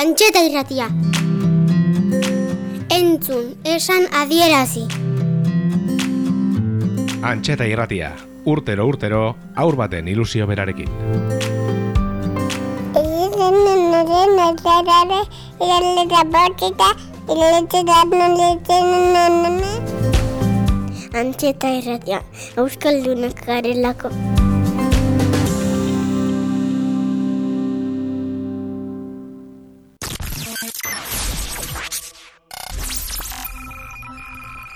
Antxeta irratia. Entzun, esan adierazi. Antxeta irratia, urtero urtero, aur baten ilusio berarekin. Antxeta irratia, euskaldunak garelako.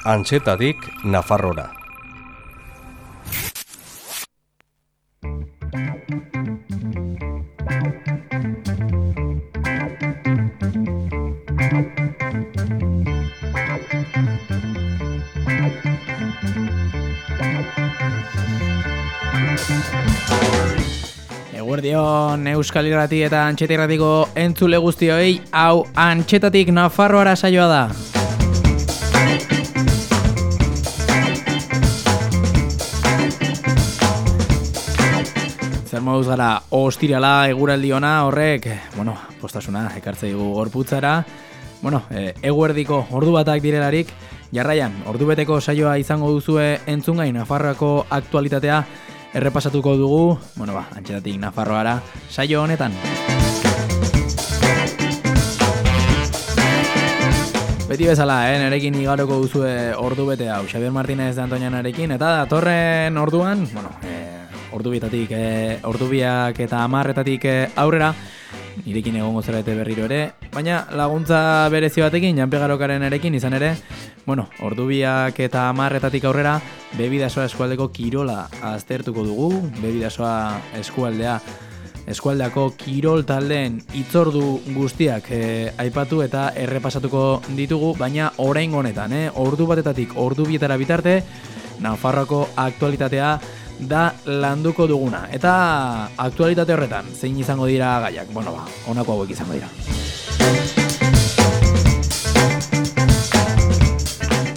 Antxetadik Nafarrora. Eguerdion Euskal Irrati eta Antxeta Irratiko entzule guztioi, hau Antxetatik Nafarroara saioa da. Zer moduz gara ostirala eguraldi ona horrek, bueno, postasuna ekartze digu gorputzara, bueno, e, eguerdiko ordu batak direlarik, jarraian, ordu beteko saioa izango duzue entzungai Nafarroako aktualitatea errepasatuko dugu, bueno ba, antxetatik Nafarroara saio honetan. Beti bezala, eh, nerekin igaroko duzue ordu hau, Xabier Martinez de Antonianarekin, eta datorren orduan, bueno, eh, ordu bietatik, eh, ordu biak eta amarretatik eh, aurrera, nirekin egongo zarete berriro ere, baina laguntza berezi batekin, janpegarokaren erekin izan ere, bueno, ordu biak eta amarretatik aurrera, bebidasoa eskualdeko kirola aztertuko dugu, bebidasoa eskualdea eskualdeako kirol taldeen itzordu guztiak eh, aipatu eta errepasatuko ditugu, baina orain honetan, eh, ordu batetatik ordu bietara bitarte, Nafarroako aktualitatea da landuko duguna. Eta aktualitate horretan, zein izango dira gaiak? Bueno, ba, honako hauek izango dira.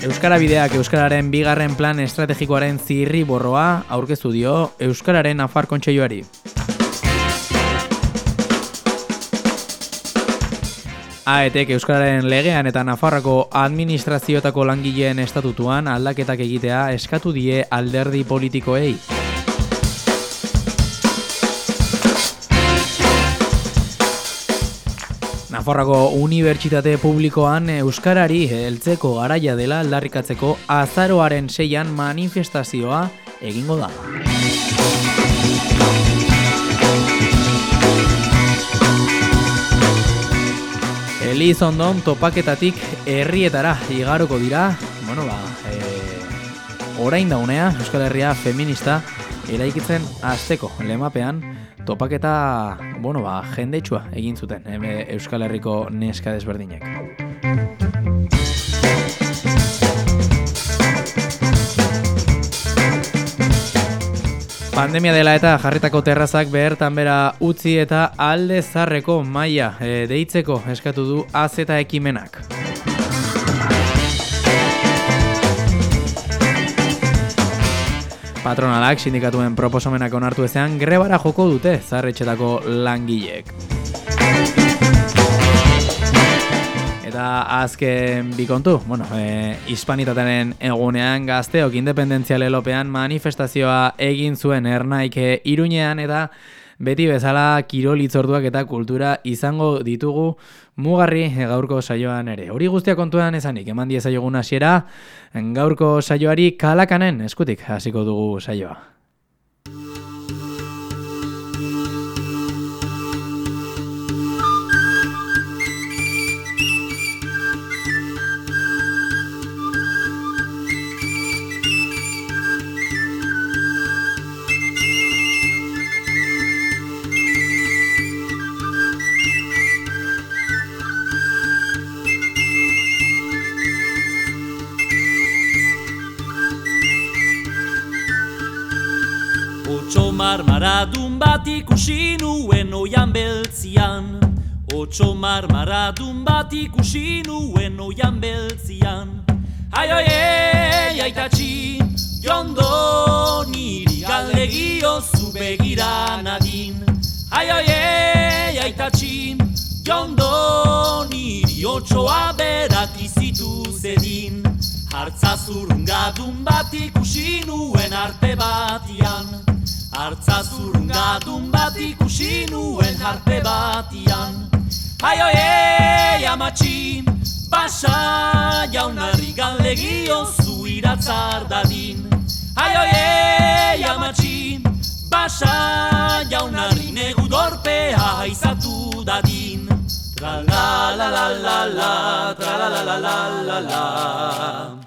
Euskara bideak Euskararen bigarren plan estrategikoaren zirri borroa aurkeztu dio Euskararen afar kontseiluari. Aetek Euskararen legean eta Nafarroko administrazioetako langileen estatutuan aldaketak egitea eskatu die alderdi politikoei. Nafarroko Unibertsitate Publikoan Euskarari heltzeko garaia dela aldarrikatzeko azaroaren seian manifestazioa egingo da. Elizondon topaketatik herrietara igaroko dira, bueno ba, e, orain daunea Euskal Herria feminista eraikitzen azteko lemapean topaketa, bueno ba, jendetsua egin zuten eme Euskal Herriko neska desberdinek. Pandemia dela eta jarritako terrazak behertan bera utzi eta alde zarreko maila e, deitzeko eskatu du az ekimenak. Patronalak sindikatuen proposamenak onartu ezean grebara joko dute zarretxetako langileek. Eta azken bikontu, bueno, e, hispanitatearen egunean gazteok independentzia lelopean manifestazioa egin zuen ernaike iruñean eta beti bezala kirol itzorduak eta kultura izango ditugu mugarri gaurko saioan ere. Hori guztia kontuan ezanik, eman diezaiogun hasiera gaurko saioari kalakanen eskutik hasiko dugu saioa. Larun bat ikusi nuen oian beltzian. Otso marmaradun bat ikusi nuen oian beltzian. Ai oie, aitatxi, jondo niri galdegio zu begira nadin Ai oie, aitatxi, jondo niri otsoa berak izitu zedin. Hartza zurrungadun bat ikusi nuen arte batian. Artzazurungadun bat ikusi nuen arpe batian. Ai oie, amatxi, basa jaunarri galdegio zu iratzar dadin. Ai oie, amatxi, basa jaunarri negu dorpea izatu dadin. Tra la la la la la, tra la la la la la la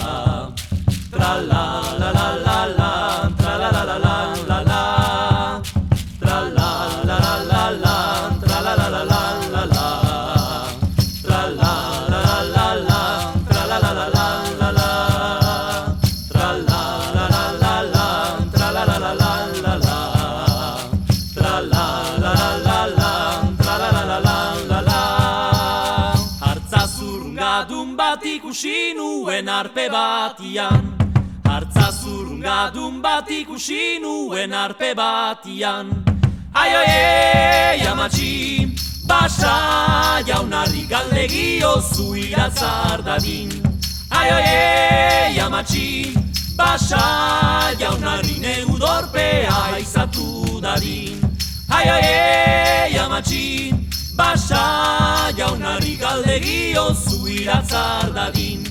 nuen arpe batian. Artzazurungadun bat ikusi nuen arpe batian. Ai oie, amatxi, basa jaunarri galdegio zu iratzar dadin. Ai oie, amatxi, basa jaunarri negu dorpea izatu dadin. Ai oie, amatxi, basa jaunarri galdegio zu iratzar dadin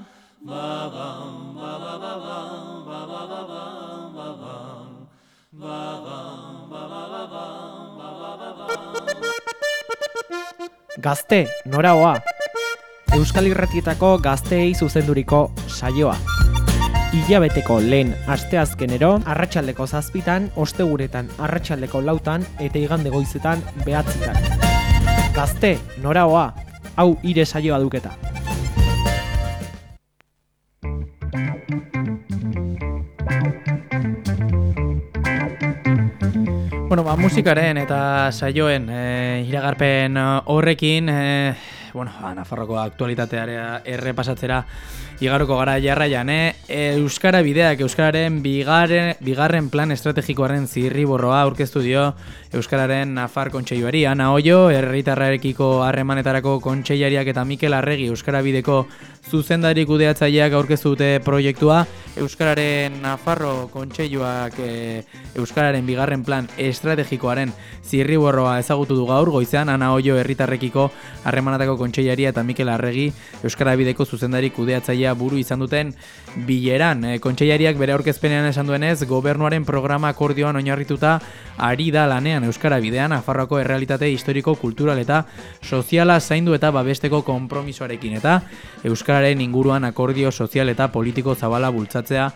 Gazte, noraoa. Euskal Irratietako gazteei zuzenduriko saioa. Ilabeteko lehen asteazkenero, arratsaldeko zazpitan, osteguretan arratsaldeko lautan eta igande goizetan behatzitan. Gazte, noraoa. Hau ire saioa duketa. Bueno, ba, musikaren eta saioen e, iragarpen horrekin, e, bueno, ba, Nafarroko aktualitatearea errepasatzera igaroko gara jarraian, eh? Euskara bideak, Euskararen bigarren, bigarren plan estrategikoaren zirriborroa aurkeztu dio Euskararen Nafar Kontseiluari. Ana Oio, herritarrarekiko harremanetarako kontseilariak eta Mikel Arregi Euskara bideko zuzendari kudeatzaileak aurkeztu dute proiektua. Euskararen Nafarro Kontseiluak e, Euskararen bigarren plan estrategikoaren zirriborroa ezagutu du gaur, goizean Ana Oio herritarrekiko harremanetako kontseilaria eta Mikel Arregi Euskara bideko zuzendari kudeatzailea buru izan duten bileran. E, kontseilariak bere aurkezpenean esan duenez, gobernuaren programa akordioan oinarrituta ari da lanean Euskara bidean Nafarroako errealitate historiko, kultural eta soziala zaindu eta babesteko konpromisoarekin eta Euskararen inguruan akordio sozial eta politiko zabala bultzatzea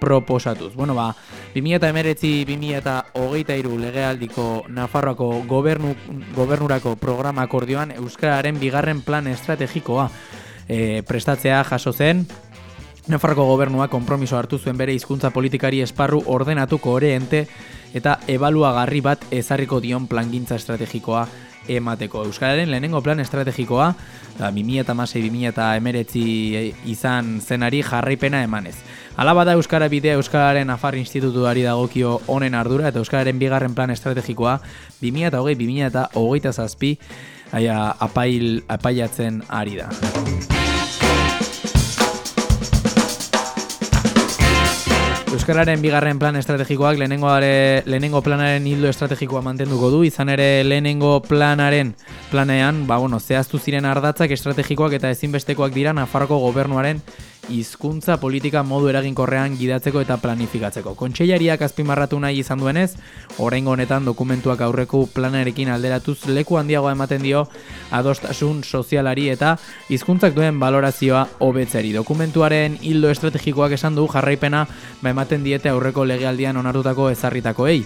proposatuz. Bueno, ba, 2019-2023 legealdiko Nafarroako gobernu, gobernurako programa akordioan Euskararen bigarren plan estrategikoa e, prestatzea jaso zen, Nafarroko gobernua konpromiso hartu zuen bere hizkuntza politikari esparru ordenatu koherente eta ebaluagarri bat ezarriko dion plangintza estrategikoa emateko. Euskararen lehenengo plan estrategikoa 2006-2019 izan zenari jarraipena emanez. Hala bada Euskara Bidea Euskararen Afar Institutuari dagokio honen ardura eta Euskararen bigarren plan estrategikoa 2008-2008 zazpi apail, apaiatzen ari da. Euskararen bigarren plan estrategikoak lehenengo, lehenengo planaren hildo estrategikoa mantenduko du, izan ere lehenengo planaren planean, ba, bueno, zehaztu ziren ardatzak estrategikoak eta ezinbestekoak dira Nafarroko gobernuaren hizkuntza politika modu eraginkorrean gidatzeko eta planifikatzeko. Kontseilariak azpimarratu nahi izan duenez, oraingo honetan dokumentuak aurreko planarekin alderatuz leku handiagoa ematen dio adostasun sozialari eta hizkuntzak duen balorazioa hobetzeri. Dokumentuaren hildo estrategikoak esan du jarraipena ba ematen diete aurreko legealdian onartutako ezarritakoei.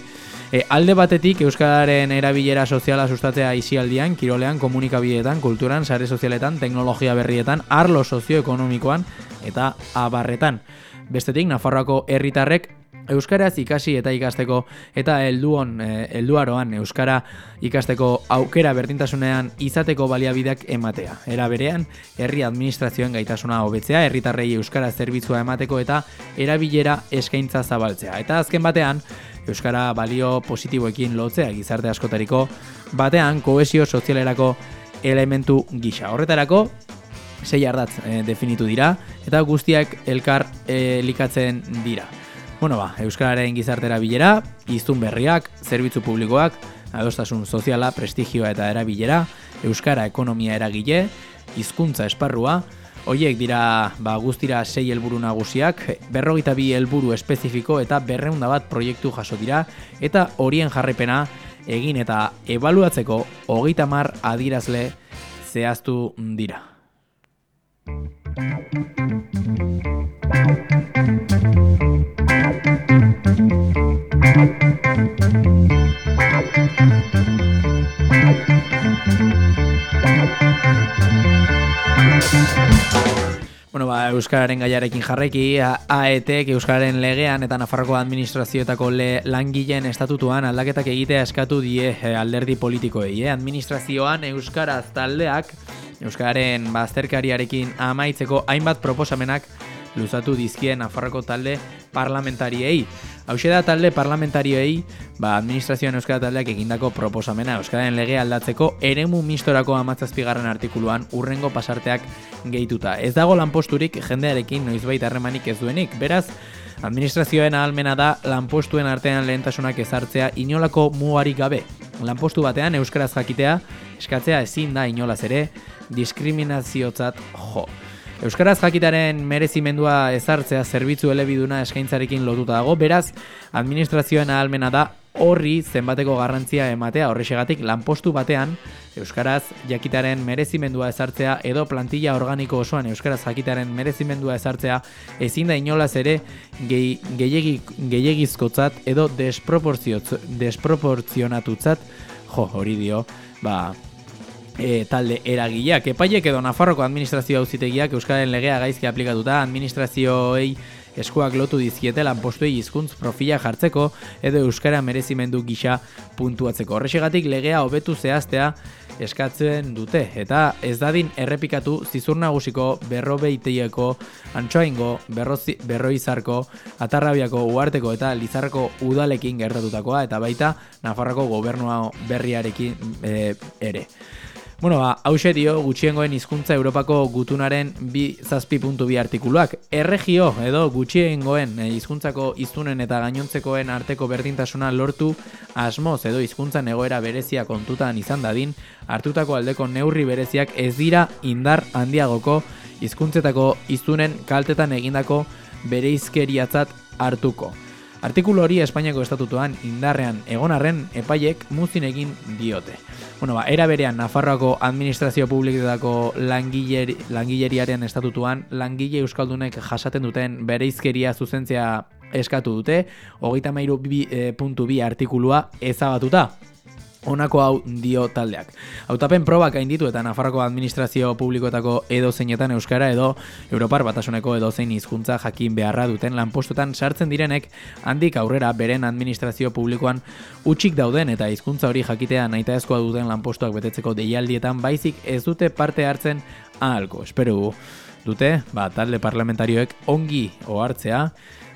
E, alde batetik Euskararen erabilera soziala sustatzea isialdian, kirolean, komunikabideetan, kulturan, sare sozialetan, teknologia berrietan, arlo sozioekonomikoan eta abarretan. Bestetik, Nafarroako herritarrek Euskaraz ikasi eta ikasteko eta helduon e, helduaroan euskara ikasteko aukera berdintasunean izateko baliabideak ematea. Era berean, herri administrazioen gaitasuna hobetzea, herritarrei euskara zerbitzua emateko eta erabilera eskaintza zabaltzea. Eta azken batean, euskara balio positiboekin lotzea gizarte askotariko batean kohesio sozialerako elementu gisa. Horretarako sei ardatz e, definitu dira eta guztiak elkar e, likatzen dira. Bueno ba, Euskararen gizartera bilera, iztun berriak, zerbitzu publikoak, adostasun soziala, prestigioa eta erabilera, Euskara ekonomia eragile, hizkuntza esparrua, Hoiek dira ba, guztira sei helburu nagusiak, berrogeita bi helburu espezifiko eta berreunda bat proiektu jaso dira, eta horien jarrepena egin eta ebaluatzeko hogeita mar adirazle zehaztu dira. Bueno, ba, Euskararen gaiarekin jarreki, AETek Euskararen legean eta Nafarroko administrazioetako le langileen estatutuan aldaketak egitea eskatu die eh, alderdi politikoei. Eh? Administrazioan Euskaraz taldeak Euskararen bazterkariarekin amaitzeko hainbat proposamenak luzatu dizkien Nafarroko talde parlamentariei. Hau da talde parlamentarioei, ba, administrazioan Euskara taldeak egindako proposamena Euskararen lege aldatzeko eremu mistorako amatzazpigarren artikuluan urrengo pasarteak gehituta. Ez dago lanposturik jendearekin noizbait harremanik ez duenik, beraz, administrazioen ahalmena da lanpostuen artean lehentasunak ezartzea inolako mugarik gabe. Lanpostu batean Euskaraz jakitea, eskatzea ezin da inolaz ere, diskriminaziotzat jo. Euskaraz jakitaren merezimendua ezartzea zerbitzu elebiduna eskaintzarekin lotuta dago, beraz, administrazioen ahalmena da horri zenbateko garrantzia ematea. Horrexegatik lanpostu batean Euskaraz jakitaren merezimendua ezartzea edo plantilla organiko osoan Euskaraz jakitaren merezimendua ezartzea ezin da inolaz ere gehiagizkotzat edo desproportzionatutzat. Jo, hori dio, ba, e, talde eragileak. Epaiek edo Nafarroko administrazio auzitegiak Euskaren legea gaizki aplikatuta administrazioei eskuak lotu dizkiete lanpostuei hizkuntz profila jartzeko edo Euskara merezimendu gisa puntuatzeko. Horrexegatik legea hobetu zehaztea eskatzen dute eta ez dadin errepikatu zizur nagusiko berrobeiteieko antxoaingo berroizarko atarrabiako uarteko eta lizarreko udalekin gertatutakoa eta baita Nafarroko gobernua berriarekin e, ere. Bueno, ba, hause dio gutxiengoen hizkuntza Europako gutunaren bi zazpi puntu bi artikuluak. Erregio edo gutxiengoen eh, hizkuntzako iztunen eta gainontzekoen arteko berdintasuna lortu asmoz edo hizkuntzan egoera berezia kontutan izan dadin, hartutako aldeko neurri bereziak ez dira indar handiagoko hizkuntzetako iztunen kaltetan egindako bereizkeriatzat hartuko. Artikulu hori Espainiako estatutuan indarrean egonarren epaiek muzin egin diote. Bueno, ba, era berean Nafarroako administrazio publiketako langileri, langileriaren estatutuan langile euskaldunek jasaten duten bereizkeria zuzentzia eskatu dute, hogeita mairu eh, puntu bi artikulua ezabatuta. Honako hau dio taldeak. Hautapen probak ditu eta Nafarroko administrazio publikoetako edo zeinetan Euskara edo Europar batasuneko edo zein hizkuntza jakin beharra duten lanpostutan sartzen direnek handik aurrera beren administrazio publikoan utxik dauden eta hizkuntza hori jakitea naita ezkoa duten lanpostuak betetzeko deialdietan baizik ez dute parte hartzen ahalko. Espero dute, ba, talde parlamentarioek ongi ohartzea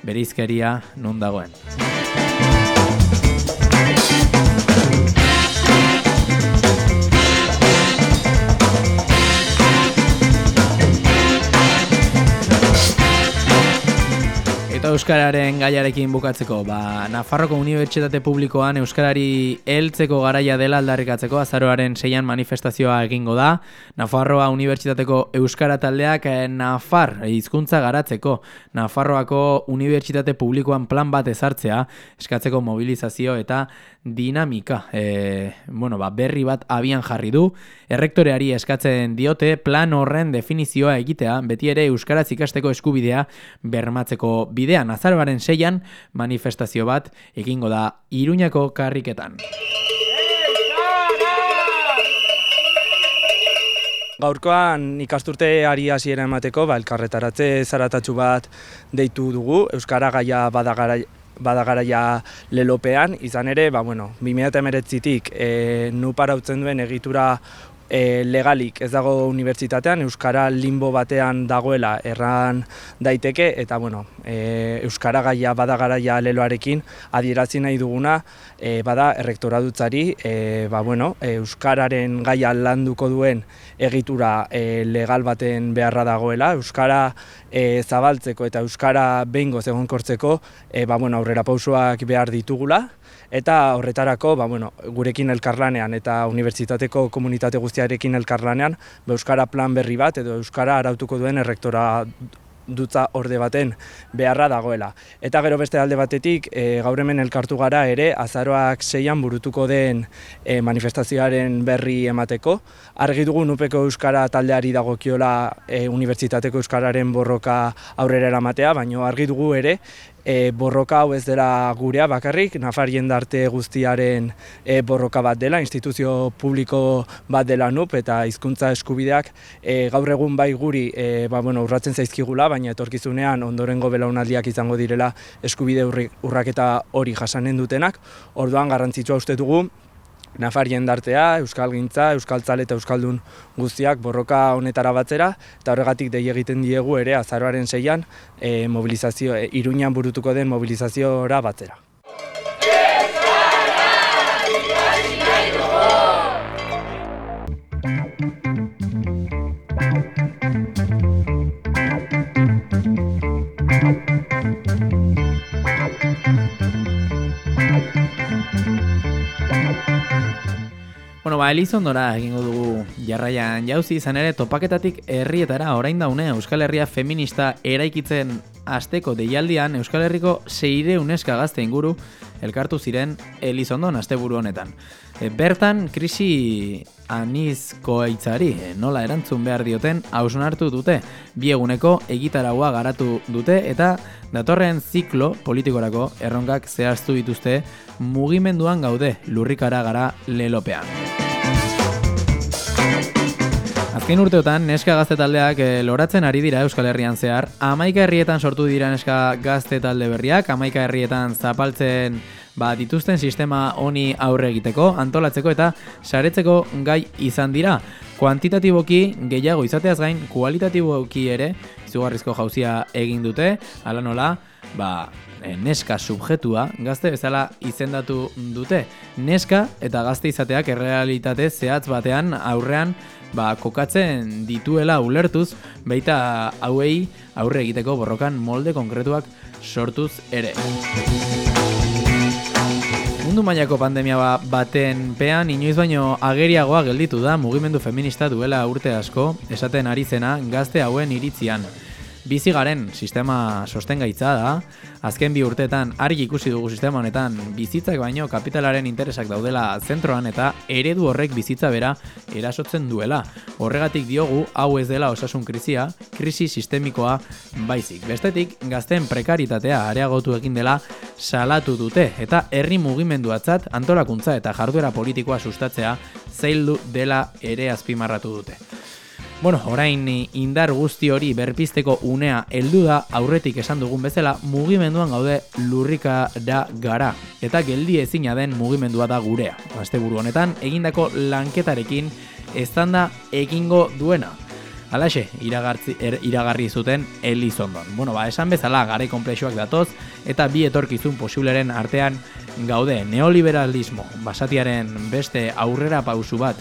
bereizkeria non dagoen. Euskararen gaiarekin bukatzeko, ba, Nafarroko Unibertsitate Publikoan Euskarari heltzeko garaia dela aldarrikatzeko azaroaren seian manifestazioa egingo da. Nafarroa Unibertsitateko Euskara taldeak eh, Nafar hizkuntza garatzeko Nafarroako Unibertsitate Publikoan plan bat ezartzea eskatzeko mobilizazio eta dinamika e, bueno, ba, berri bat abian jarri du. Errektoreari eskatzen diote plan horren definizioa egitea beti ere Euskaraz ikasteko eskubidea bermatzeko bidean azaroaren seian manifestazio bat egingo da Iruñako karriketan. Gaurkoan ikasturteari hasiera emateko, ba, elkarretaratze zaratatxu bat deitu dugu, Euskara gaia badagara, lelopean, izan ere, ba, bueno, 2008-tik e, nu parautzen duen egitura e, legalik ez dago unibertsitatean, Euskara limbo batean dagoela erran daiteke, eta bueno, e, Euskara gaia bada garaia leloarekin adierazi nahi duguna, e, bada errektoradutzari, e, ba, bueno, Euskararen gaia landuko duen egitura e, legal baten beharra dagoela, Euskara e, zabaltzeko eta Euskara behingo zegonkortzeko e, ba, bueno, aurrera pausoak behar ditugula, eta horretarako ba, bueno, gurekin elkarlanean eta unibertsitateko komunitate guztiarekin elkarlanean ba, Euskara plan berri bat edo Euskara arautuko duen errektora dutza orde baten beharra dagoela. Eta gero beste alde batetik, e, gaur hemen elkartu gara ere, azaroak seian burutuko den e, manifestazioaren berri emateko. Argi dugu nupeko Euskara taldeari dagokiola e, unibertsitateko Euskararen borroka aurrera eramatea, baina argi dugu ere, e, borroka hau ez dela gurea bakarrik, Nafar jendarte guztiaren e, borroka bat dela, instituzio publiko bat dela nup eta hizkuntza eskubideak e, gaur egun bai guri e, ba, bueno, urratzen zaizkigula, baina etorkizunean ondorengo belaunaldiak izango direla eskubide urraketa hori jasanen dutenak, orduan garrantzitsua uste dugu, Nafar jendartea, Euskal Gintza, Euskal Tzale eta Euskaldun guztiak borroka honetara batzera, eta horregatik dei egiten diegu ere azaroaren seian e, mobilizazio, e, iruñan burutuko den mobilizaziora batzera. Bueno, ba, Elizondora egingo dugu jarraian jauzi izan ere topaketatik herrietara orain daune Euskal Herria feminista eraikitzen asteko deialdian Euskal Herriko seire uneska gazte inguru elkartu ziren Elizondon asteburu honetan. E, bertan, krisi anizko eitzari e, nola erantzun behar dioten hausnartu dute, bieguneko egitaragua garatu dute eta datorren ziklo politikorako erronkak zehaztu dituzte mugimenduan gaude lurrikara gara lelopean. Azken urteotan, neska gazte taldeak e, loratzen ari dira Euskal Herrian zehar. Amaika herrietan sortu dira neska gazte talde berriak, amaika herrietan zapaltzen ba, dituzten sistema honi aurre egiteko, antolatzeko eta saretzeko gai izan dira. Kuantitatiboki gehiago izateaz gain, kualitatiboki ere, izugarrizko jauzia egin dute, ala nola, ba, neska subjetua gazte bezala izendatu dute. Neska eta gazte izateak errealitate zehatz batean aurrean ba, kokatzen dituela ulertuz, baita hauei aurre egiteko borrokan molde konkretuak sortuz ere. Mundu mailako pandemia ba, baten pean inoiz baino ageriagoa gelditu da mugimendu feminista duela urte asko esaten ari zena gazte hauen iritzian. Bizi garen sistema sostengaitza da, azken bi urteetan argi ikusi dugu sistema honetan bizitzak baino kapitalaren interesak daudela zentroan eta eredu horrek bizitza bera erasotzen duela. Horregatik diogu hau ez dela osasun krizia, krisi sistemikoa baizik. Bestetik, gazten prekaritatea areagotu egin dela salatu dute eta herri mugimenduatzat antolakuntza eta jarduera politikoa sustatzea zaildu dela ere azpimarratu dute. Bueno, orain indar guzti hori berpisteko unea heldu da aurretik esan dugun bezala mugimenduan gaude lurrika da gara eta geldi ezina den mugimendua da gurea. Asteburu honetan egindako lanketarekin eztanda egingo duena. Alaxe, iragartzi, er, iragarri zuten Elizondon. Bueno, ba, esan bezala gare komplexuak datoz eta bi etorkizun posibleren artean gaude neoliberalismo basatiaren beste aurrera pausu bat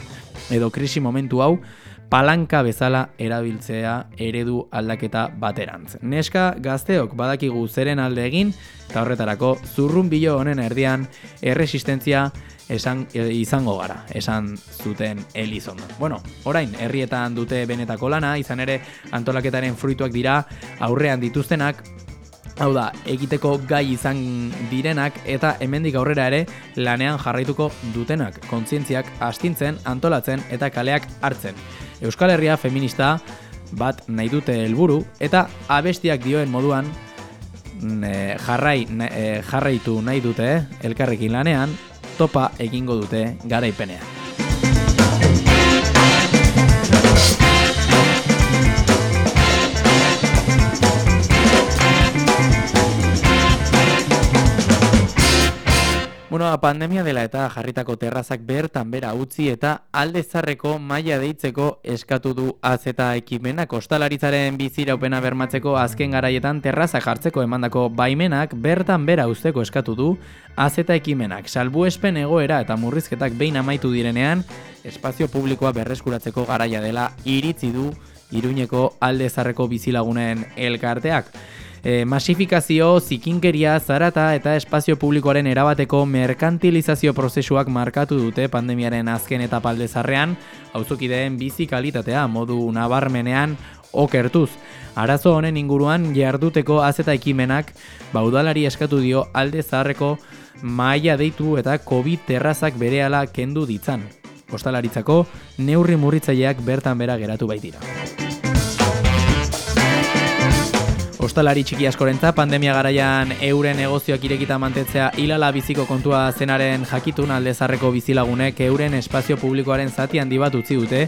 edo krisi momentu hau palanka bezala erabiltzea eredu aldaketa baterantz. Neska gazteok badakigu zeren alde egin, eta horretarako zurrun bilo honen erdian erresistentzia esan, e, izango gara, esan zuten Elizon. Bueno, orain, herrietan dute benetako lana, izan ere antolaketaren fruituak dira aurrean dituztenak, Hau da, egiteko gai izan direnak eta hemendik aurrera ere lanean jarraituko dutenak, kontzientziak astintzen, antolatzen eta kaleak hartzen. Euskal Herria feminista bat nahi dute helburu eta abestiak dioen moduan mm, eh, jarrai, eh, jarraitu nahi dute elkarrekin lanean topa egingo dute garaipenean. Bueno, pandemia dela eta jarritako terrazak bertan bera utzi eta alde zarreko maila deitzeko eskatu du az eta ekimena kostalaritzaren biziraupena bermatzeko azken garaietan terrazak jartzeko emandako baimenak bertan bera usteko eskatu du az eta ekimenak. Salbu espen egoera eta murrizketak behin amaitu direnean, espazio publikoa berreskuratzeko garaia dela iritzi du Iruñeko alde zarreko bizilagunen elkarteak e, masifikazio, zikinkeria, zarata eta espazio publikoaren erabateko merkantilizazio prozesuak markatu dute pandemiaren azken eta paldezarrean, auzokideen bizi kalitatea modu nabarmenean okertuz. Arazo honen inguruan jarduteko azeta ekimenak baudalari eskatu dio alde zaharreko maila deitu eta COVID terrazak berehala kendu ditzan. Kostalaritzako neurri murritzaileak bertan bera geratu baitira. Ostalari txiki askorentza pandemia garaian euren negozioak irekita mantetzea hilala biziko kontua zenaren jakitun aldezarreko bizilagunek euren espazio publikoaren zati handi bat utzi dute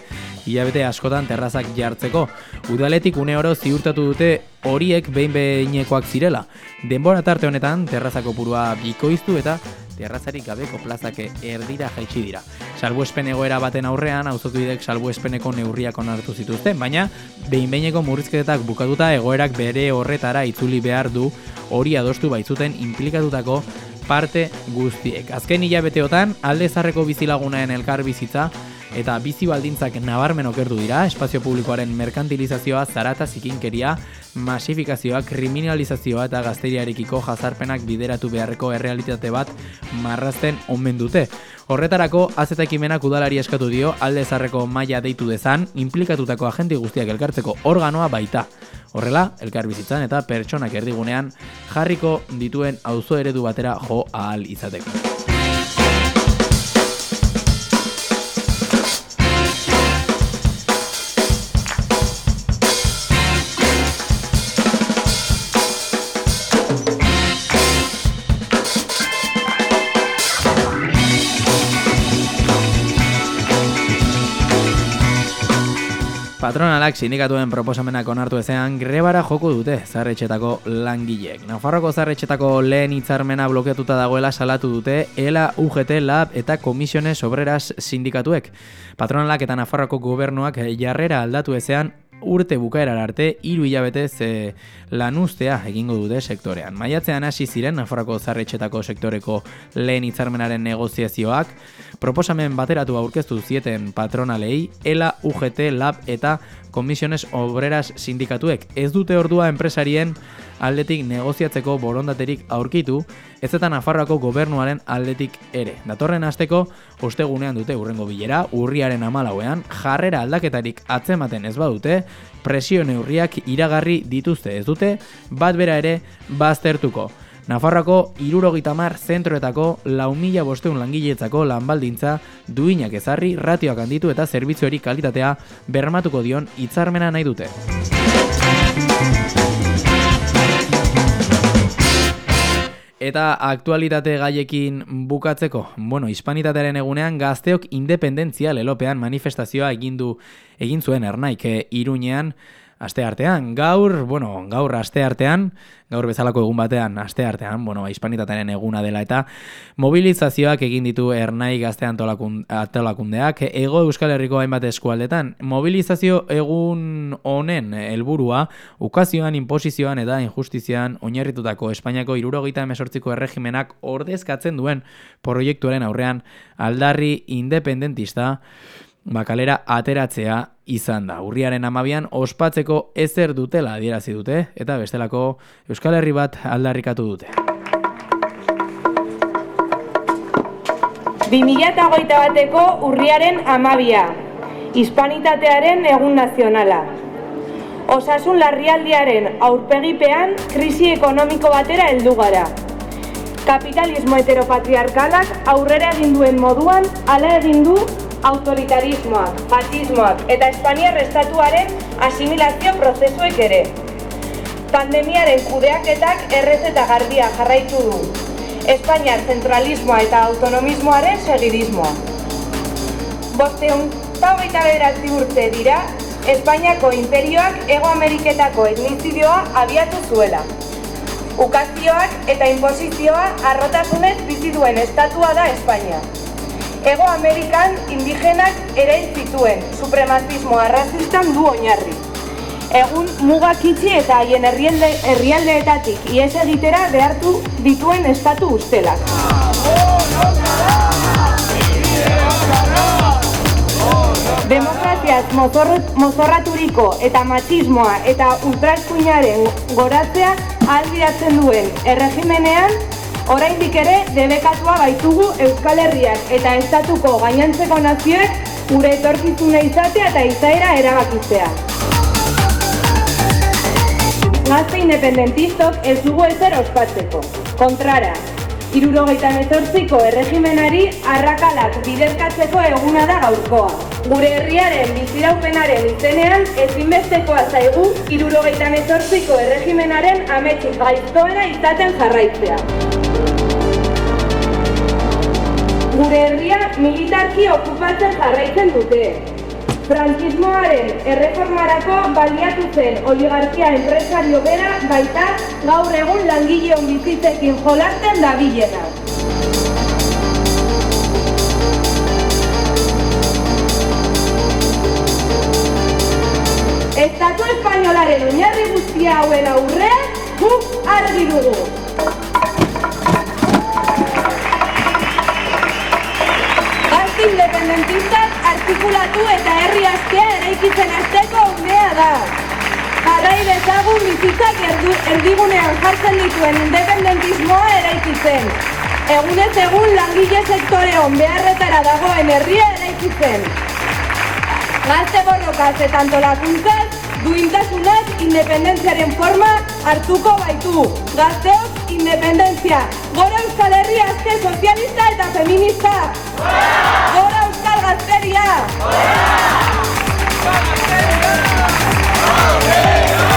hilabete askotan terrazak jartzeko. Udaletik une oro ziurtatu dute horiek behin behinekoak zirela. Denbora tarte honetan terrazako purua bikoiztu eta terrazarik gabeko plazake erdira jaitsi dira. Salbuespen egoera baten aurrean, auzotuidek salbuespeneko neurriak onartu zituzten, baina behin-behineko murrizketetak bukatuta egoerak bere horretara itzuli behar du hori adostu baitzuten implikatutako parte guztiek. Azken hilabeteotan, alde zarreko bizilagunaen elkar bizitza, eta bizi baldintzak nabarmen okertu dira, espazio publikoaren merkantilizazioa, zarata zikinkeria, masifikazioa, kriminalizazioa eta gazteriarekiko jazarpenak bideratu beharreko errealitate bat marrazten omen dute. Horretarako, azeta ekimenak udalari eskatu dio, alde zarreko maila deitu dezan, implikatutako agenti guztiak elkartzeko organoa baita. Horrela, elkar bizitzan eta pertsonak erdigunean jarriko dituen auzo eredu batera jo ahal izateko. Patronalak sindikatuen proposamenak onartu ezean grebara joko dute zarretxetako langileek. Nafarroko zarretxetako lehen hitzarmena blokeatuta dagoela salatu dute ELA, UGT, LAB eta Komisiones Obreras sindikatuek. Patronalak eta Nafarroko gobernuak jarrera aldatu ezean urte bukaerar arte hiru hilabete ze lanuztea egingo dute sektorean. Maiatzean hasi ziren Nafarroko zarretxetako sektoreko lehen hitzarmenaren negoziazioak, proposamen bateratu aurkeztu zieten patronalei, ELA, UGT, LAB eta Komisiones Obreras sindikatuek. Ez dute ordua enpresarien aldetik negoziatzeko borondaterik aurkitu, ez eta Nafarroako gobernuaren aldetik ere. Datorren asteko ostegunean dute urrengo bilera, urriaren amalauean, jarrera aldaketarik atzematen ez badute, presio neurriak iragarri dituzte ez dute, bat bera ere baztertuko. Nafarroako irurogitamar zentroetako lau mila bosteun langileetzako lanbaldintza duinak ezarri, ratioak handitu eta zerbitzuari kalitatea bermatuko dion hitzarmena nahi dute. Eta aktualitate gaiekin bukatzeko, bueno, hispanitatearen egunean gazteok independentzia lelopean manifestazioa egin du egin zuen ernaik e, Iruñean aste artean. Gaur, bueno, gaur aste artean, gaur bezalako egun batean aste artean, bueno, hispanitatearen eguna dela eta mobilizazioak egin ditu ernai gazte antolakundeak ego Euskal Herriko hainbat eskualdetan. Mobilizazio egun honen helburua ukazioan, imposizioan eta injustizian oinarritutako Espainiako irurogeita emesortziko erregimenak ordezkatzen duen proiektuaren aurrean aldarri independentista bakalera ateratzea izan da. Urriaren amabian ospatzeko ezer dutela adierazi dute eta bestelako Euskal Herri bat aldarrikatu dute. 2008 bateko urriaren amabia, hispanitatearen egun nazionala. Osasun larrialdiaren aurpegipean krisi ekonomiko batera heldu gara. Kapitalismo heteropatriarkalak aurrera egin duen moduan hala egin du autoritarismoak, fasismoak eta Espainiar estatuaren asimilazio prozesuek ere. Pandemiaren kudeaketak errez eta garbia jarraitu du. Espainiar zentralismoa eta autonomismoaren segidismoa. Bosteun eta hogeita bederatzi urte dira, Espainiako imperioak Ego Ameriketako etnizidioa abiatu zuela. Ukazioak eta inposizioa arrotasunez bizi duen estatua da Espainia. Ego Amerikan indigenak ere zituen, supremazismo arrazistan du oinarri. Egun mugak itxi eta haien herrialde, herrialdeetatik ies egitera behartu dituen estatu ustelak. Demokraziaz mozorraturiko eta matxismoa eta ultraeskuinaren goratzea ahalbidatzen duen erregimenean, oraindik ere debekatua baitugu Euskal Herriak eta estatuko gainantzeko nazioek gure etorkizuna izatea eta izaera erabakitzea. Gazte independentistok ez dugu ezer ospatzeko. Kontrara, irurogeita mezortziko erregimenari arrakalak biderkatzeko eguna da gaurkoa. Gure herriaren biziraupenaren izenean ezinbestekoa zaigu irurogeita mezortziko erregimenaren ametsi gaiztoera izaten jarraitzea. Gure herria militarki okupatzen jarraitzen dute. Frankismoaren erreformarako baliatu zen oligarkia enpresario bera baita gaur egun langileon bizitzekin jolasten dabilena. Estatu espainolaren oinarri guztia hauen aurrean guk argi dugu. Gazte independentistak artikulatu eta herri askea eraikitzen azteko unea da. Jarrai dezagun bizitzak erdu, erdigunean jartzen dituen independentismoa eraikitzen. Egunez egun langile sektoreon beharretara dagoen herria eraikitzen. Gazte borrokaz eta antolakuntzaz, duintasunak independentziaren forma hartuko baitu. Gazteok independentzia. Gora Euskal Herri azke sozialista eta feminista. Gora Euskal Gazteria. Bueno,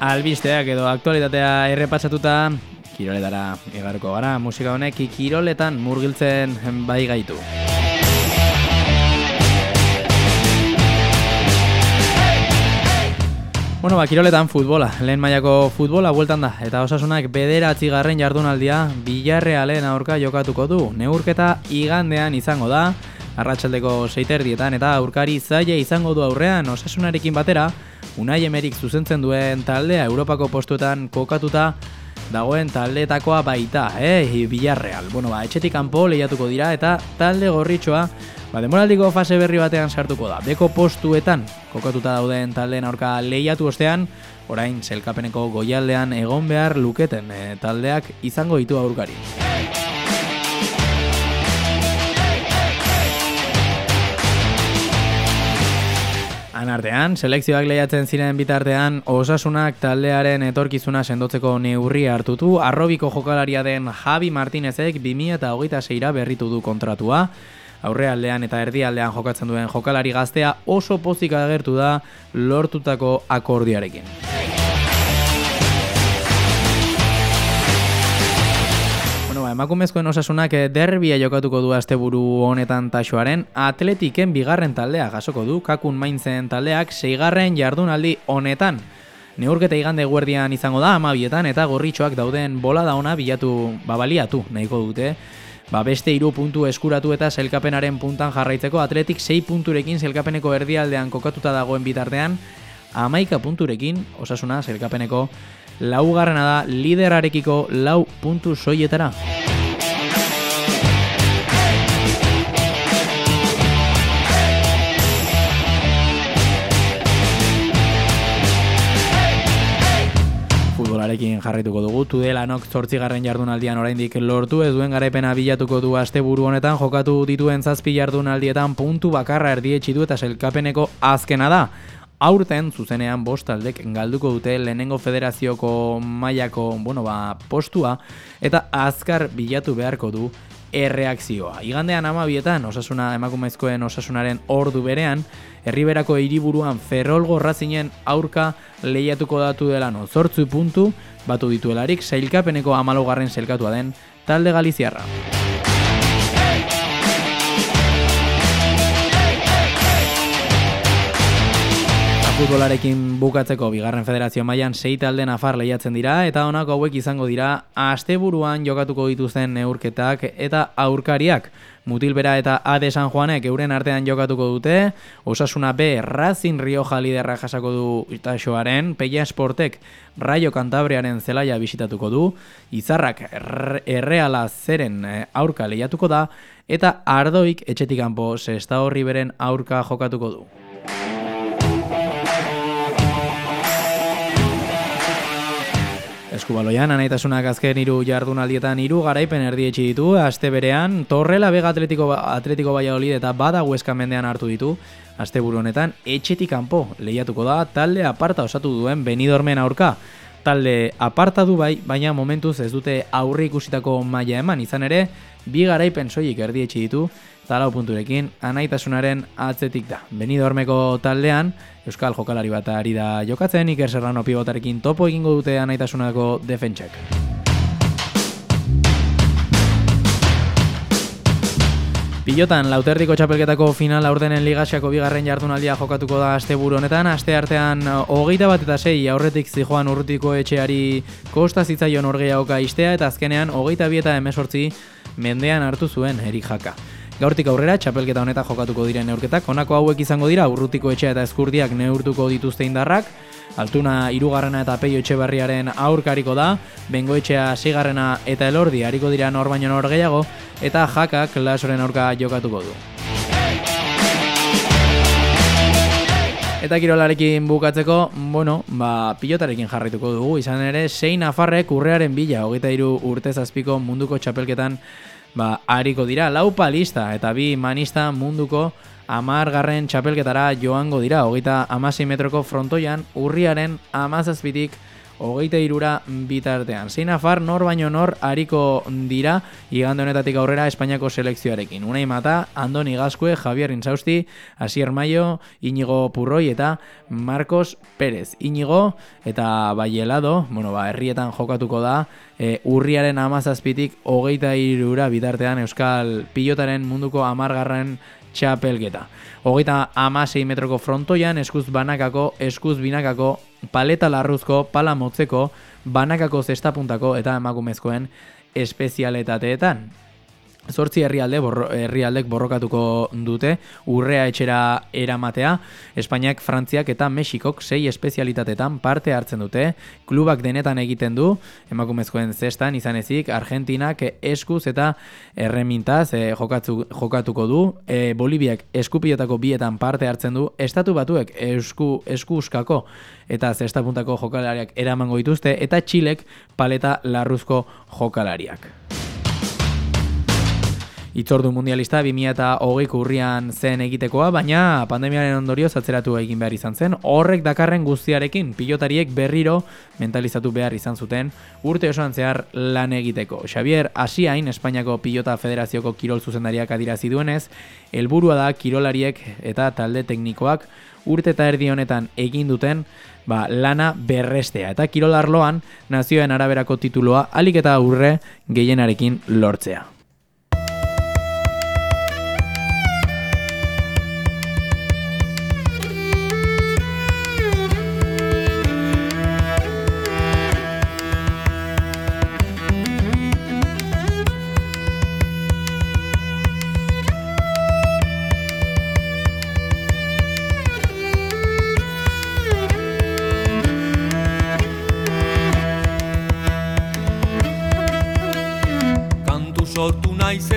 albisteak edo aktualitatea errepasatuta, kiroletara igarko gara, musika honek kiroletan murgiltzen bai gaitu. Bueno, ba, kiroletan futbola, lehen mailako futbola bueltan da, eta osasunak bederatzi garren jardunaldia Villarrealen aurka jokatuko du. Neurketa igandean izango da, arratsaldeko seiterdietan eta aurkari zaila izango du aurrean osasunarekin batera, Unai Emerik zuzentzen duen taldea Europako postuetan kokatuta dagoen taldeetakoa baita, eh, Villarreal. Bueno, ba, etxetik kanpo lehiatuko dira eta talde gorritxoa ba, demoraldiko fase berri batean sartuko da. Beko postuetan kokatuta dauden taldeen aurka lehiatu ostean, orain zelkapeneko goialdean egon behar luketen eh, taldeak izango ditu aurkari. Han artean, selekzioak lehiatzen ziren bitartean, osasunak taldearen etorkizuna sendotzeko neurria hartutu, arrobiko jokalaria den Javi Martinezek 2008a berritu du kontratua, aurrealdean eta erdialdean jokatzen duen jokalari gaztea oso pozik agertu da lortutako akordiarekin. Ba, emakumezkoen osasunak eh, derbia jokatuko du asteburu honetan taxoaren, atletiken bigarren taldea jasoko du, kakun maintzen taldeak seigarren jardunaldi honetan. Neurketa igande guardian izango da amabietan eta gorritxoak dauden bola dauna bilatu babaliatu nahiko dute. Ba beste hiru puntu eskuratu eta zelkapenaren puntan jarraitzeko atletik 6 punturekin zelkapeneko erdialdean kokatuta dagoen bitartean, amaika punturekin osasuna zelkapeneko laugarrena da liderarekiko lau puntu soietara. Futbolarekin jarraituko dugu, Tudelanok zortzigarren jardunaldian oraindik lortu ez duen garaipena bilatuko du asteburu honetan jokatu dituen zazpi jardunaldietan puntu bakarra erdietsi du eta selkapeneko azkena da. Aurten zuzenean bost taldek galduko dute lehenengo federazioko mailako bueno, ba, postua eta azkar bilatu beharko du erreakzioa. Igandean amabietan, osasuna emakumezkoen osasunaren ordu berean, herriberako hiriburuan ferrolgo razinen aurka lehiatuko datu dela no. Zortzu puntu, batu dituelarik, sailkapeneko amalogarren zelkatua den talde Galiziarra. Futbolarekin bukatzeko bigarren federazio mailan sei talde nafar lehiatzen dira eta honako hauek izango dira asteburuan jokatuko dituzten neurketak eta aurkariak. Mutilbera eta Ade San Juanek euren artean jokatuko dute, Osasuna B Racing Rioja liderra jasako du itaxoaren, Peia Sportek Raio Cantabriaren zelaia bisitatuko du, Izarrak Erreala zeren eh, aurka lehiatuko da, eta Ardoik etxetik kanpo Sesta Horri beren aurka jokatuko du. Eskubaloian, anaitasunak azken hiru jardunaldietan hiru garaipen erdietsi ditu, aste berean, Torrela Vega Atletico, Atletico Valladolid eta Bada Huesca mendean hartu ditu, aste honetan, etxetik kanpo lehiatuko da, talde aparta osatu duen Benidormen aurka. Talde aparta du bai, baina momentuz ez dute aurri ikusitako maila eman, izan ere, bi garaipen soilik erdietsi ditu, talau punturekin, anaitasunaren atzetik da. Benidormeko taldean, Euskal jokalari bat ari da jokatzen, Iker Serrano pivotarekin topo egingo dute anaitasunako defentsak. Pilotan, lauterdiko txapelketako final aurdenen ligasiako bigarren jardunaldia jokatuko da asteburu honetan, aste artean hogeita bat eta sei aurretik zijoan urrutiko etxeari kosta zitzaion orgeiagoka istea eta azkenean hogeita bieta emesortzi mendean hartu zuen erik jaka. Gaurtik aurrera, txapelketa honetan jokatuko diren neurketak, honako hauek izango dira, urrutiko etxea eta eskurdiak neurtuko dituzte indarrak, Altuna irugarrena eta peio etxe barriaren aurkariko da, bengo etxea sigarrena eta elordi hariko dira nor baino nor gehiago, eta jakak lasoren aurka jokatuko du. Eta kirolarekin bukatzeko, bueno, ba, pilotarekin jarraituko dugu, izan ere, sein afarrek urrearen bila, hogeita iru urte zazpiko munduko txapelketan ba, hariko dira. Laupa lista eta bi manista munduko amar garren txapelketara joango dira, hogeita amasei metroko frontoian urriaren amazazpitik hogeita irura bitartean. Zein afar nor baino nor hariko dira igande honetatik aurrera Espainiako selekzioarekin. Unai mata, Andoni Gazkue, Javier Intzausti, Asier Maio, Inigo Purroi eta Marcos Pérez. Inigo eta Baielado, bueno, ba, herrietan jokatuko da, e, urriaren amazazpitik hogeita irura bitartean Euskal Pilotaren munduko amargarren txapelgeta. Hogeita amasei metroko frontoian, eskuz banakako, eskuz binakako, paleta larruzko, pala motzeko, banakako zestapuntako eta emakumezkoen espezialetateetan. Zortzi herrialde borro, herrialdek borrokatuko dute urrea etxera eramatea. Espainiak, Frantziak eta Mexikok sei espezialitatetan parte hartzen dute. Klubak denetan egiten du, emakumezkoen zestan izan ezik, Argentinak eskuz eta erremintaz e, jokatzu, jokatuko du. E, Bolibiak eskupiotako bietan parte hartzen du. Estatu batuek esku, eskuskako eta zestapuntako jokalariak eramango dituzte. Eta Txilek paleta larruzko jokalariak. Itzordu mundialista 2008ko urrian zen egitekoa, baina pandemiaren ondorio zatzeratu egin behar izan zen. Horrek dakarren guztiarekin pilotariek berriro mentalizatu behar izan zuten urte osoan zehar lan egiteko. Xavier Asiain, Espainiako Pilota Federazioko kirol zuzendariak adirazi duenez, helburua da kirolariek eta talde teknikoak urte eta erdi honetan egin duten ba, lana berrestea. Eta kirolarloan nazioen araberako tituloa alik eta aurre gehienarekin lortzea.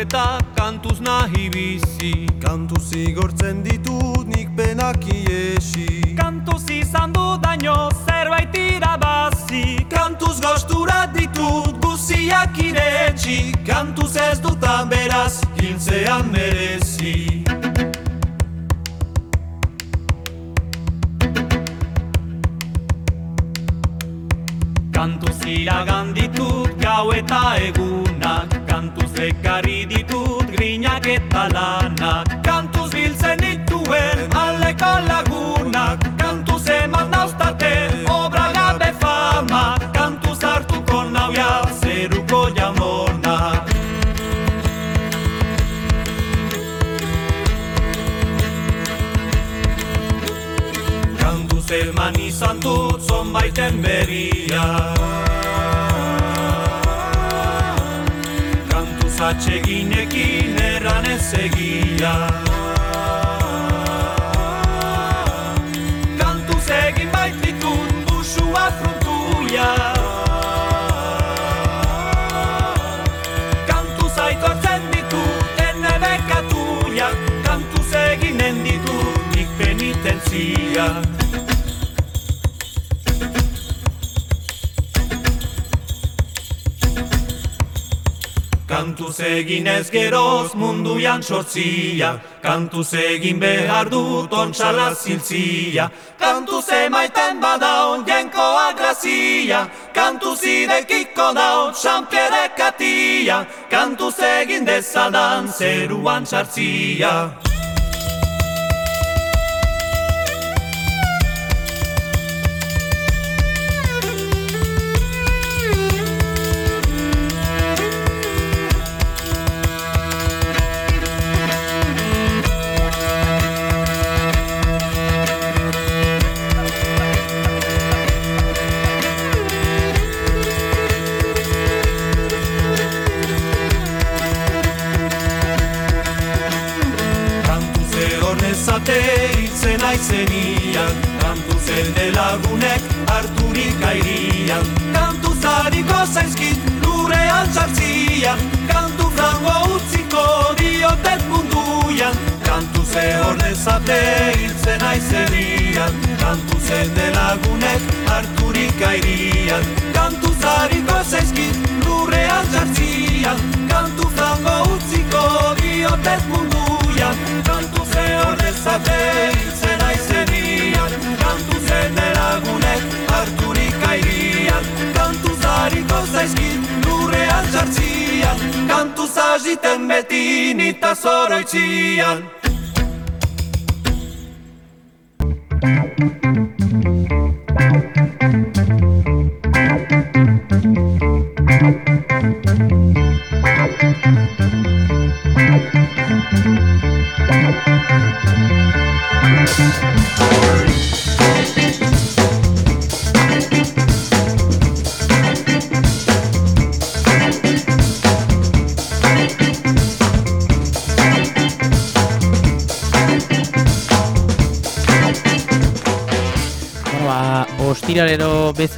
Eta kantuz nahi bizi. Kantu zigortzen ditut nik penak iesi Kantuz izan du daño zerbait irabazi. Kantuz gostura ditut guziak iretsi. Kantuz ez dutan beraz hiltzean merezi Kantuz iragan ditut gau eta egunak. Kantuz ekarri ditut grinak eta lanak. Kantuz biltzen dituen aldeko lagunak. Kantuz eman dauztate obra gabe fama Eman izan dut zonbaiten beria. Kantuz atseginekin erran ez egia. Kantuz egin baititun busua fruntuia Kantuz aitortzen ditu ene bekatuia Kantuz eginen ditu nik penitentzia Kantuz egin ez geroz munduan sortzia Kantuz egin behar dut ontxala ziltzia. Kantuz emaiten badaun jenkoa grazia. Kantuz idekiko daun xampiere katia Kantuz egin dezadan zeruan sartzia hornezate hiltzen aizenian Kantu zelde lagunek harturik airian. Kantu zariko zaizkit lurean txartzian Kantu frango utziko diotet munduan Kantu ze hornezate hiltzen aizenian Kantu zelde lagunek harturik airian. Kantu zariko zaizkit lurrean txartzian Kantu frango utziko diotet ze horrezate hiltzen aizenian Kantu zen lagunek harturik airian. Kantu zariko zaizkit lurrean txartzian Kantu zaziten beti nita zoroitzian